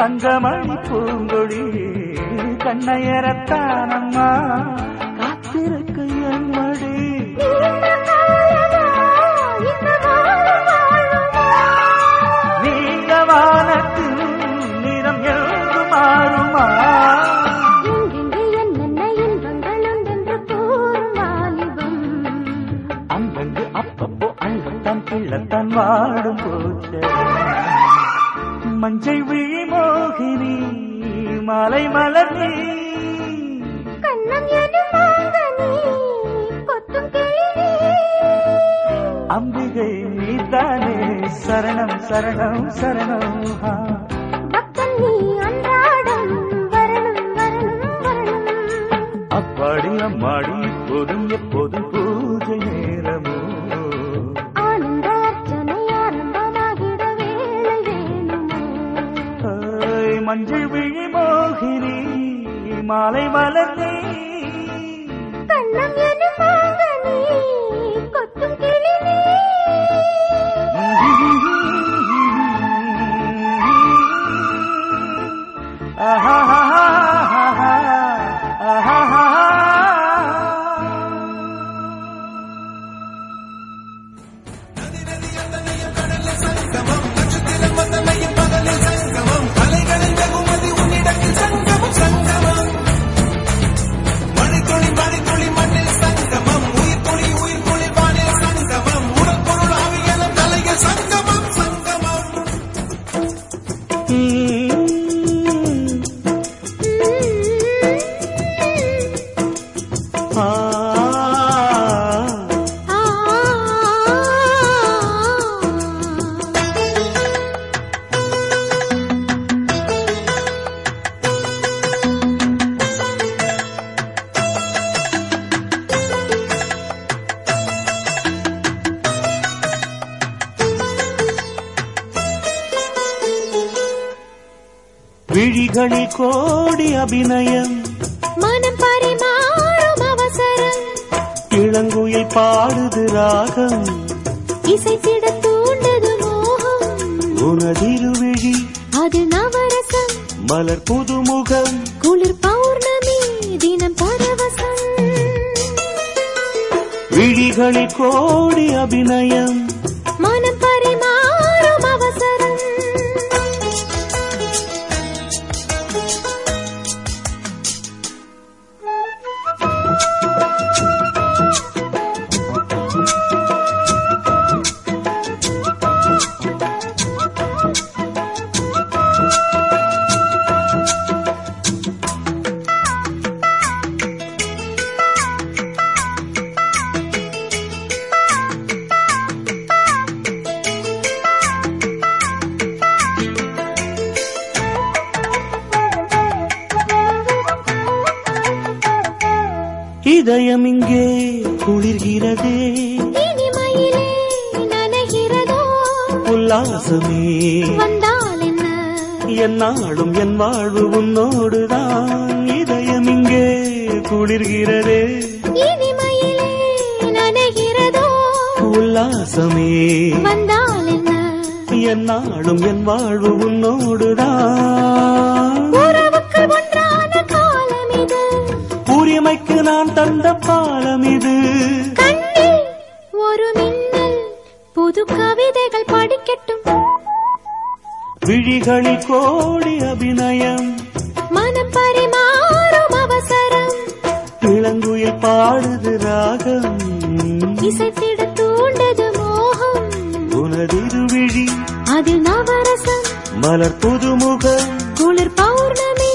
தங்கமணி பூங்கொழி கண்ணையரத்தானம்மா காத்திருக்கு என் மடி. நீங்க வானத்தில் நிறம் எழுந்து மாறுமா? அப்பப்போ அங்கத்தான் பிள்ளத்தான் வாடும் போச்ச மஞ்சள் விழி மோகினி மலை மலர்நீ அம்பிகை நீதானே சரணம் சரணம் சரணம் ஹா விழிகளில் கோடி உன்னோடுதான் உரிமைக்கு நான் தந்த பாலம் இது. ஒரு மின்னல் புது கவிதைகள் படிக்கட்டும். விழிகளில் கோடி அபிநயம். மனம் பரிமாறும் அவசரம். இளங்குயில் பாடுது ராகம். இசைத்திட தூண்டது மோகம். உனதிருவிழி. அது நவரசம் மலர் புதுமுகம் குளிர் பௌர்ணமி.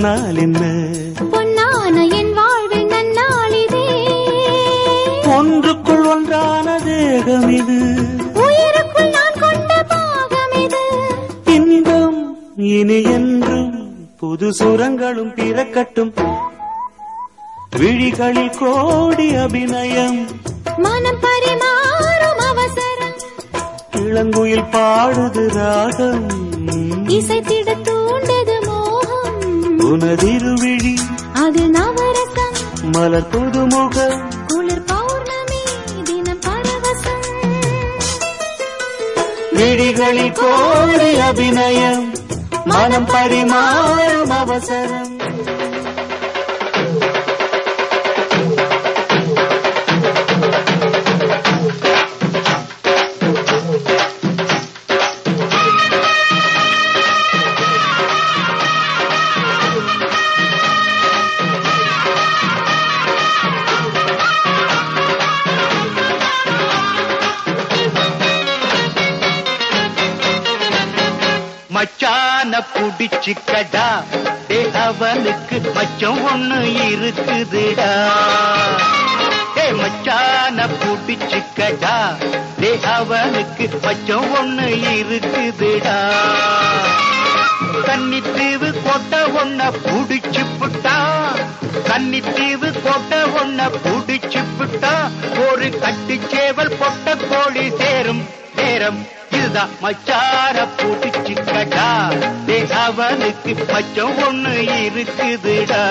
சொன்னால் என்ன? பொன்னான என் வாழ்வில் நன்னாளிதே ஒன்றுக்குள் ஒன்றான தேகம் இது. உயிருக்குள் நான் கொண்ட பாகம் இது. இன்பம் இனி என்றும் புது சுரங்களும் பிறக்கட்டும். விழிகளில் கோடி அபிநயம். மனம் பரிமாறும் அவசரம். இளங்குயில் பாடுது ராகம். இசைத்திட மோகம் உனதிருவிழி. அது நவரசம் மலர் புதுமுகம் குளிர் பௌர்ணமி தினம் பரவசம். விழிகளில் கோடி அபிநயம். மனம் பரிமாறும் அவசரம். மச்சான டே அவனுக்கு மச்சம் ஒண்ணு இருக்குதுடா. டே மச்சான புடிச்சுக்கடா டே அவனுக்கு மச்சம் ஒண்ணு இருக்குதுடா. கன்னித்தீவு கொட்ட ஒன்ன புடிச்சு புட்டா. கன்னித்தீவு கொட்ட ஒன்ன புடிச்சு புட்டா. ஒரு கட்டுச்சேவல் பொட்ட கோழி சேரும் நேரம். ஒண்ணுதான் மச்சார பூட்டிச்சுக்கடா டே அவனுக்கு பச்சம் ஒண்ணு இருக்குதுடா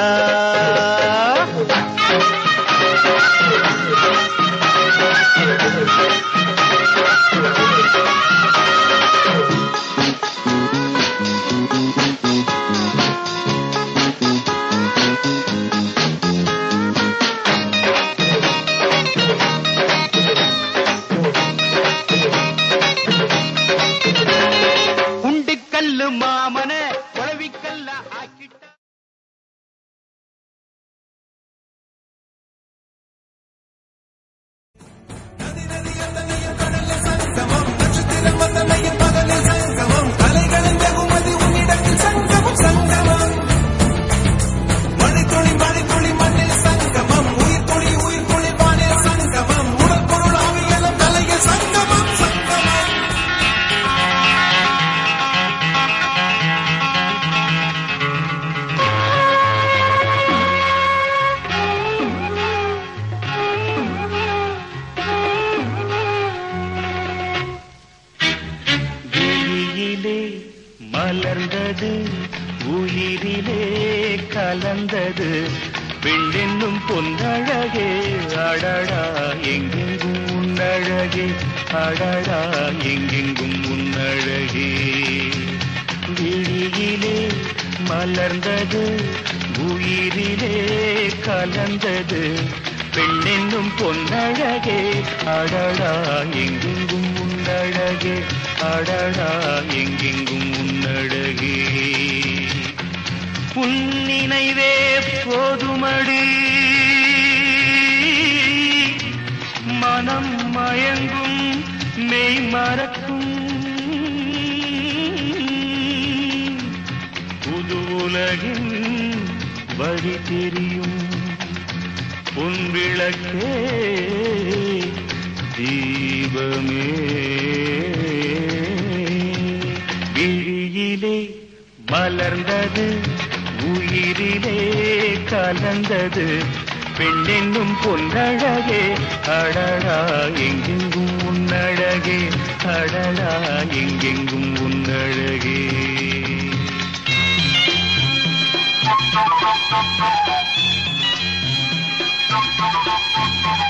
எங்கெங்கும் உன்னழகே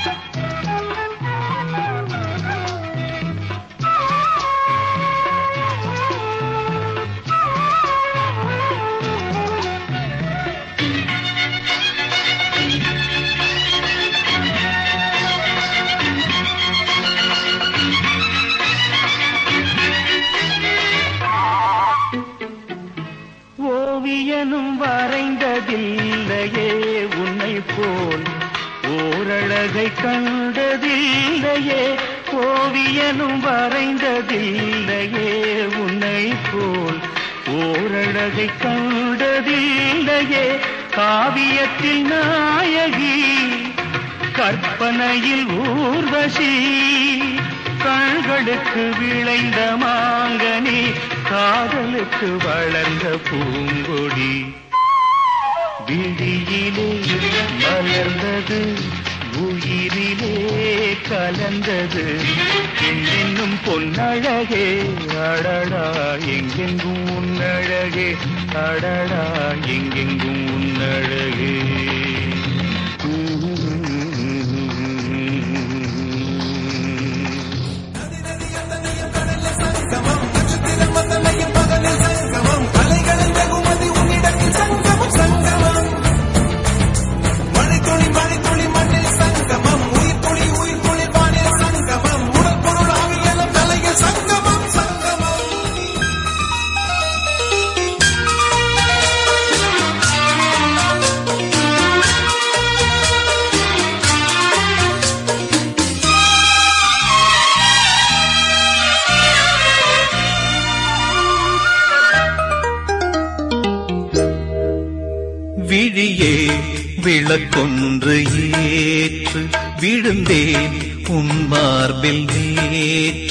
you. ஓவியனும் வரைந்ததில்லையே உன்னை போல். ஓரழகை கண்டதில்லையே காவியத்தில் நாயகி. கற்பனையில் ஊர்வசி கண்களுக்கு விளைந்த மாங்கனி காதலுக்கு வளர்ந்த பூங்கொடி. விழியிலே மலர்ந்தது உயிரிலே கலந்தது. எங்கென்னும் பொன்னழகே அடடா எங்கெங்கும் உன்னழகே அடடா எங்கெங்கும் உன்னழகே. சங்கமம் நட்சத்திரம் பகலில் சங்கமம் கலைகளின் வெகுமதி விழுந்தேன் உன் மார்பில் நேற்று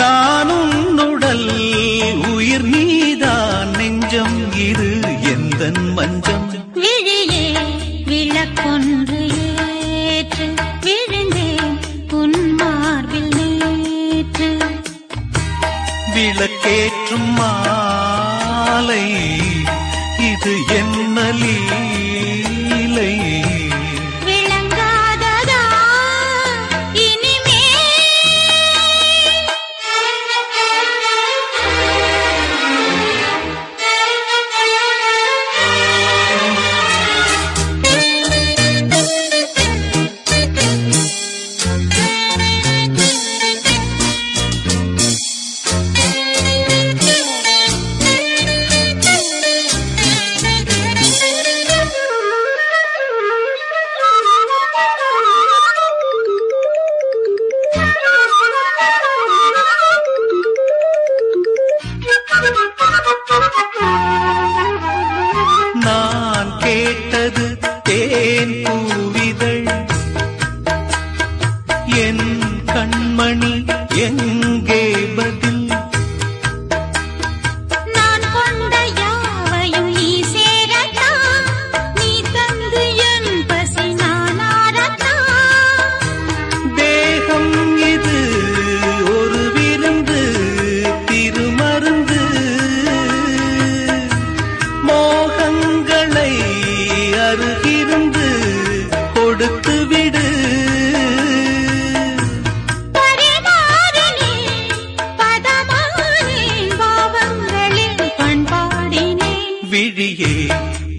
நானும் நுடல் உயிர் நீதான் நெஞ்சம் இது எந்த மஞ்சம்? விழியே விளக்கொன்று ஏற்று விழுந்தேன் உன் மார்பில் நேற்று. விளக்கேற்றும் மாலை இது என்னலீ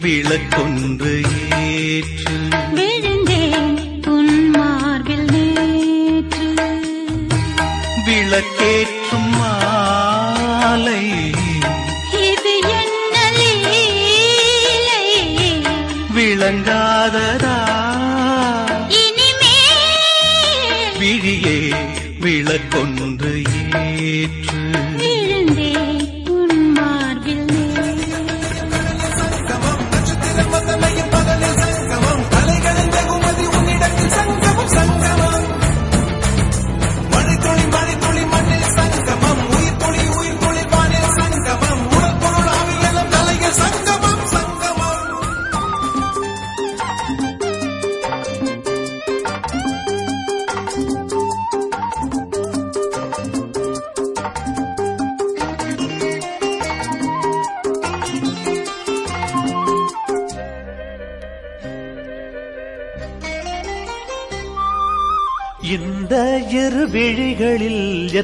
விளக்கொன்று ஏற்று. விழுந்தேன் உன் மார்பில் நேற்று. விளக்கேற்றும் மாலை. இது என்ன விளங்காததா? இனிமே விழியே விளக்கொன்று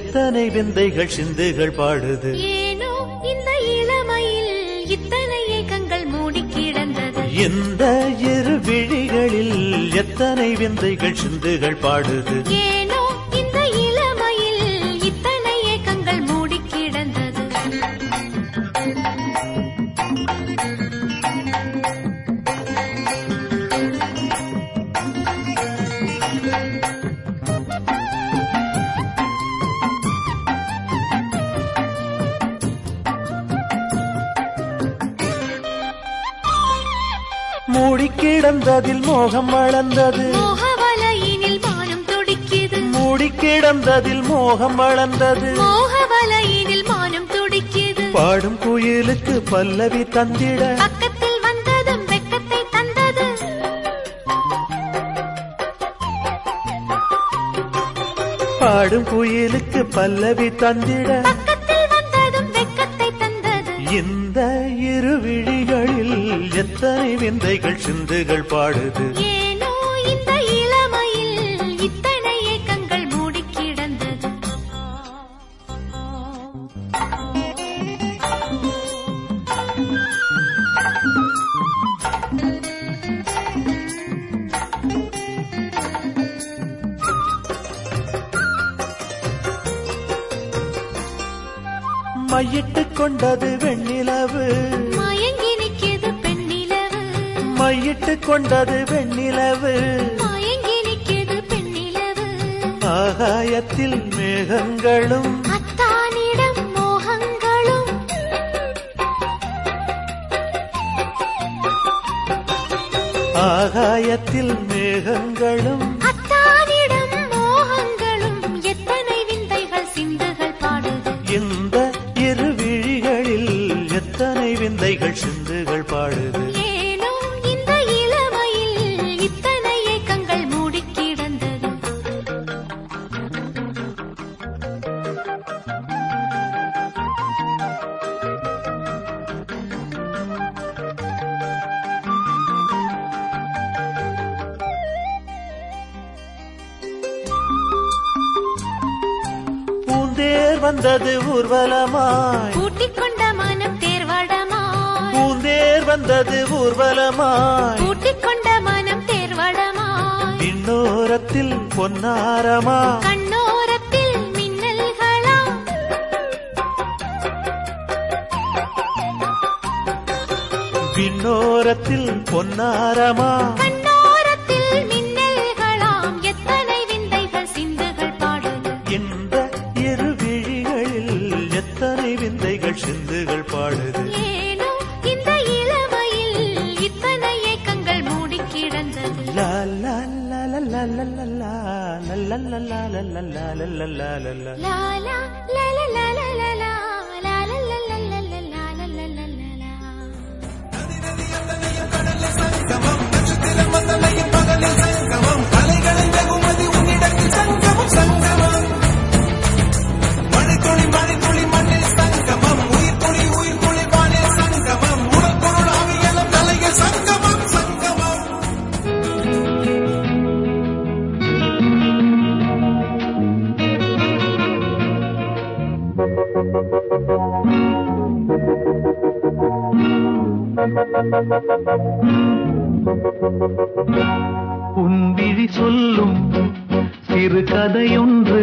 எத்தனை விந்தைகள் சிந்துகள் பாடுது. ஏனோ இந்த இளமையில் இத்தனை ஏக்கங்கள் மூடி கிடந்தது. இந்த இரு விழிகளில் எத்தனை விந்தைகள் சிந்துகள் பாடுது. ஏனோ கிடந்ததில் மோகம் வளர்ந்தது. மோகவலையினில் மானம் துடிக்குது. மூடி கிடந்ததில் மோகம் வளர்ந்தது. மோகவலையினில் மானம் துடிக்குது. பாடும் குயிலுக்கு பல்லவி தந்திட. பக்கத்தில் வந்ததும் வெக்கத்தை தந்தது. பாடும் குயிலுக்கு பல்லவி தந்திட. பக்கத்தில் வந்ததும் வெக்கத்தை தந்தது. இந்த இரு விழிகளில் எத்தனை விந்தைகள் சிந்துகள் பாடுது. ஏனோ இந்த இளமையில் இத்தனை ஏக்கங்கள் மூடி கிடந்தது. மையிட்டு கொண்டது கொண்டது வெண்ணிலவு. ஆகாயத்தில் மேகங்களும் அத்தானிடம் மோகங்களும். ஆகாயத்தில் மேகங்களும் வந்தது ஊர்வலமாய். கூட்டிக் கொண்ட மனம் தேர்வடமாய். விண்ணோரத்தில் பொன்னாரமா. கண்ணோரத்தில் மின்னல்களா. விண்ணோரத்தில் பொன்னாரமா. നദിയും കടലും സരിസമം നക്ഷത്രം പകലും உன் விழி சொல்லும் சிறு கதையொன்று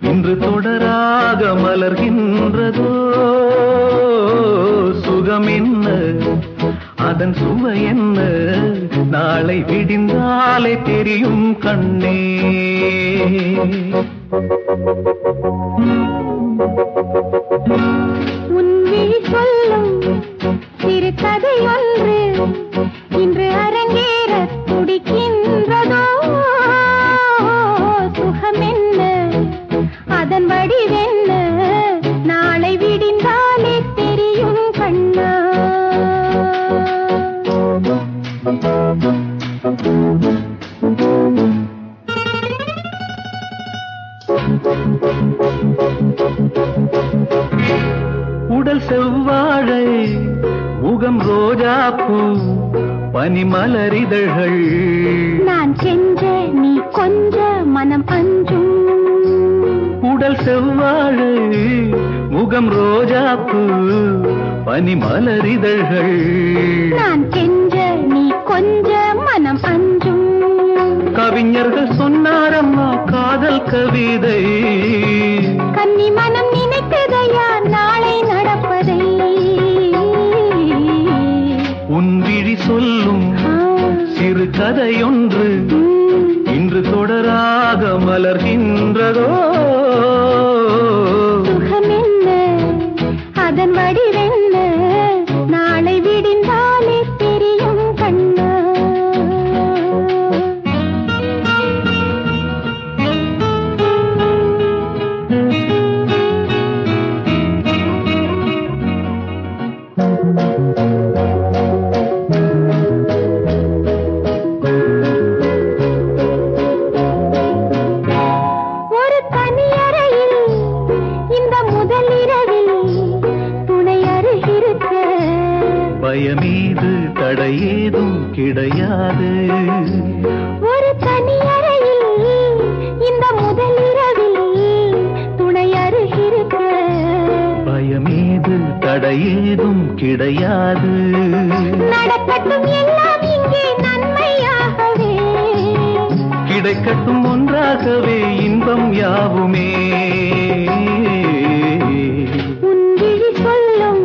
இன்று தொடராக மலர்கின்றதோ? சுகம் என்ன அதன் சுவை என்ன? நாளை விடிந்தாலே தெரியும் கண்ணே. Thank you. சுகம் அதன் வடிவென்ன? நாளை விடிந்தாலே தெரியும் கண்ணா. உடல் செவ்வாழை முகம் ரோஜாப்பூ பனிமலரிதழ்கள் பனிமலரிதழ்கள் தடையேதும் கிடையாது கிடைக்கட்டும் ஒன்றாகவே இன்பம் யாவுமே. சொல்லும்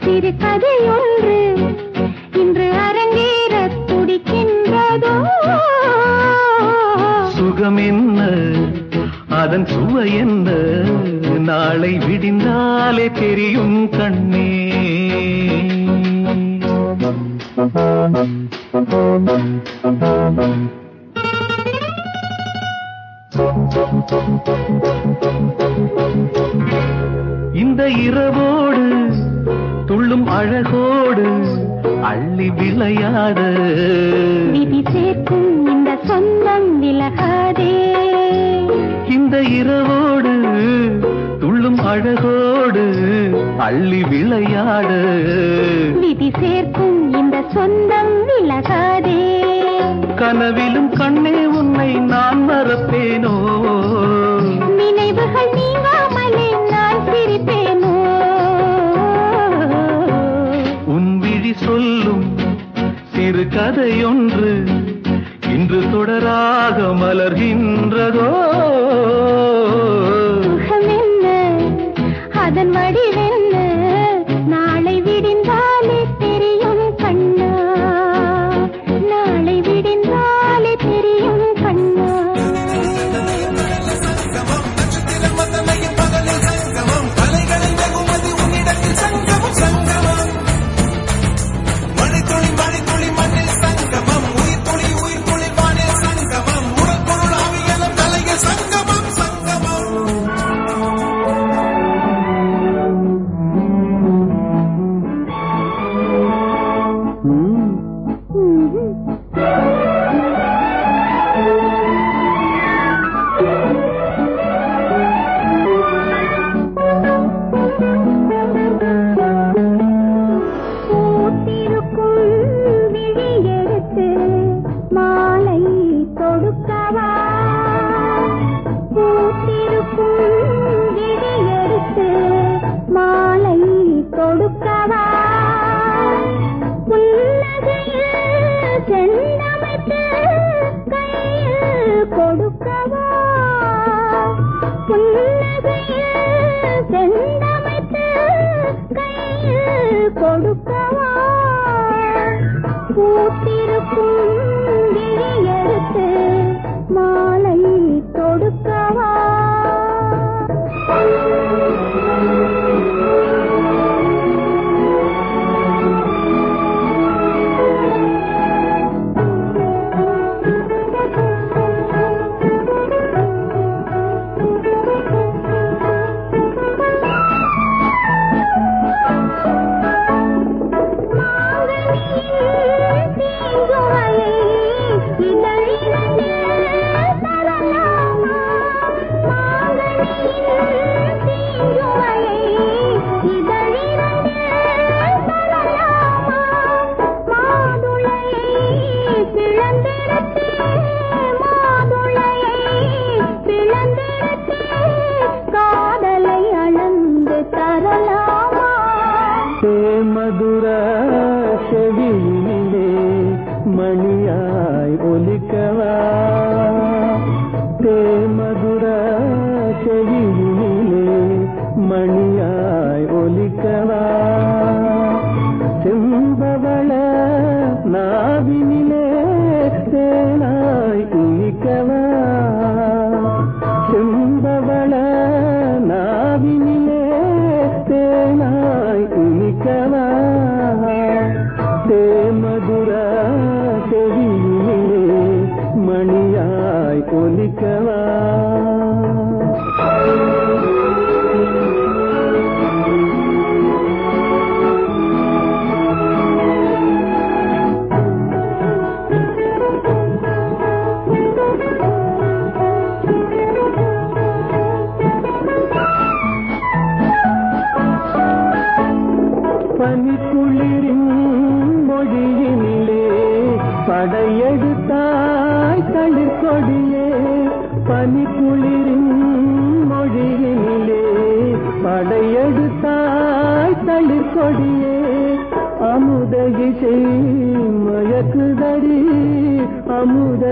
சிறு கதை ஒன்று இன்று அரங்கேற துடிக்கின்றதோ? சுகம் என்ன? அதன் சுவை என்ன? நாளை விடிந்தாலே தெரியும் கண்ணே. இந்த இரவோடு துள்ளும் அழகோடு அள்ளி விளையாட. விதி சேர்க்கும் இந்த சொந்தம் விலகாதே. இந்த இரவோடு நீளும் அழகோடு அள்ளி விளையாடு. விதி சேர்க்கும் இந்த சொந்தம் விலகாதே. கனவிலும் கண்ணே உன்னை நான் மறப்பேனோ? நினைவுகள் நீங்காமலே நான் சிரிப்பேனோ? உன் விழி சொல்லும் சிறு கதையொன்று இன்று தொடராக மலர்கின்றதோ? அதன்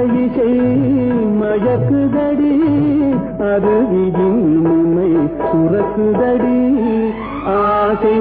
மொழிகை மயக்குதடி அருவியின் உண்மை சுரக்குதடி. ஆசை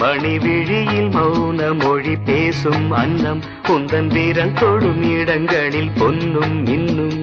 மணிவிழியில் மௌன மொழி பேசும் அன்னம் உந்தன் வீரல் தொடும் இடங்களில் பொன்னும் இன்னும்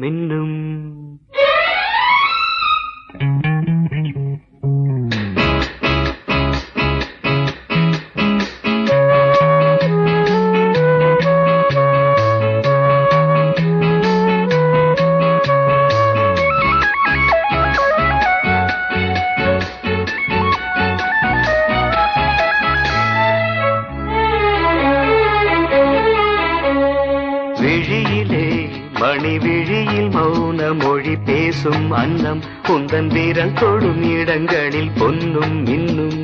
மின்னும் வீசும் அன்னம் உந்தன் வீரல் தொடும் இடங்களில் பொன்னும் இன்னும்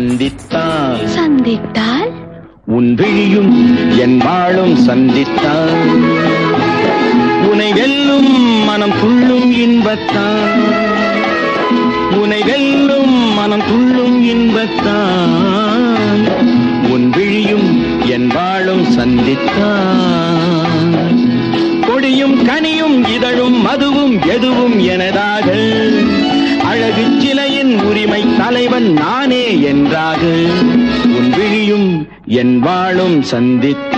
சந்தித்தான். சந்தித்தால்? உன் விழியும் என் வாழும் சந்தித்தான். உனை வெல்லும் மனம் துள்ளும் இன்பத்தான். உனை வெல்லும் மனம் துள்ளும் இன்பத்தான். உன் விழியும் என் வாழும் சந்தித்தான். கொடியும் கனியும் இதழும் மதுவும் எதுவும் எனதாக அழகு சிலையின் உரிமை தலைவன் நானே என்றாக உன் விழியும் என் வாழும் சந்தித்து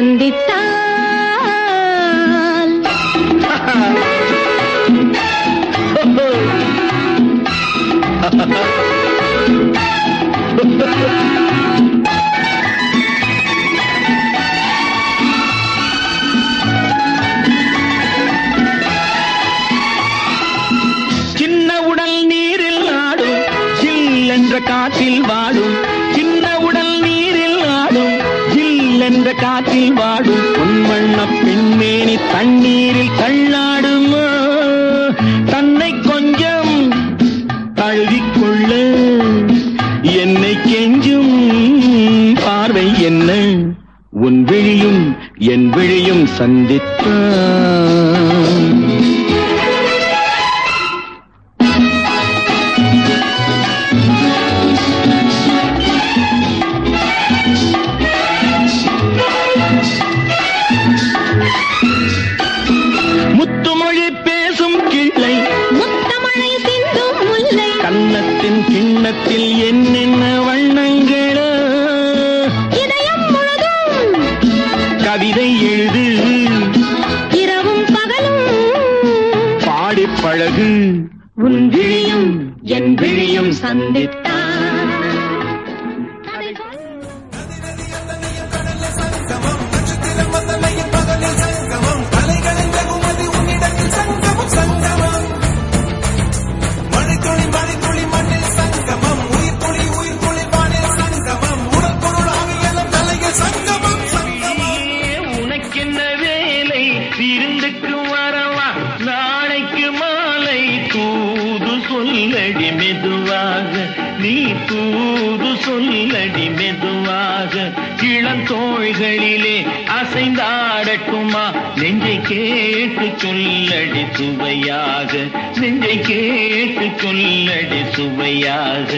சந்தித்த கண்களிலே அசைந்தாடட்டுமா? நெஞ்சை கேட்டு சொல்லடி சுவையாக. நெஞ்சை கேட்டு சொல்லடி சுவையாக.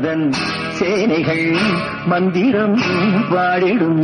அதன் சேனைகள் மந்திரம் பாடிடும்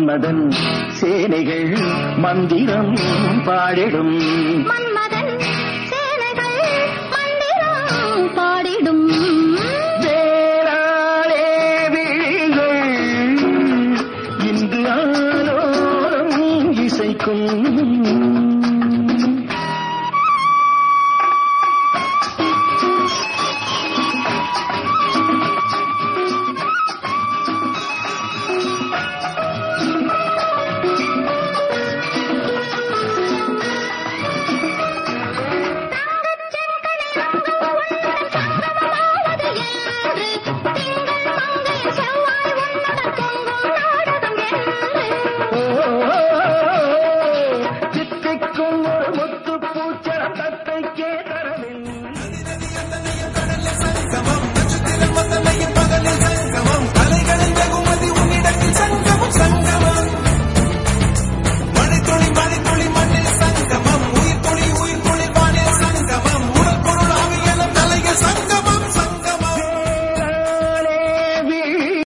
மன்மதன் சேனைகள் மந்திரம் பாடிடும்.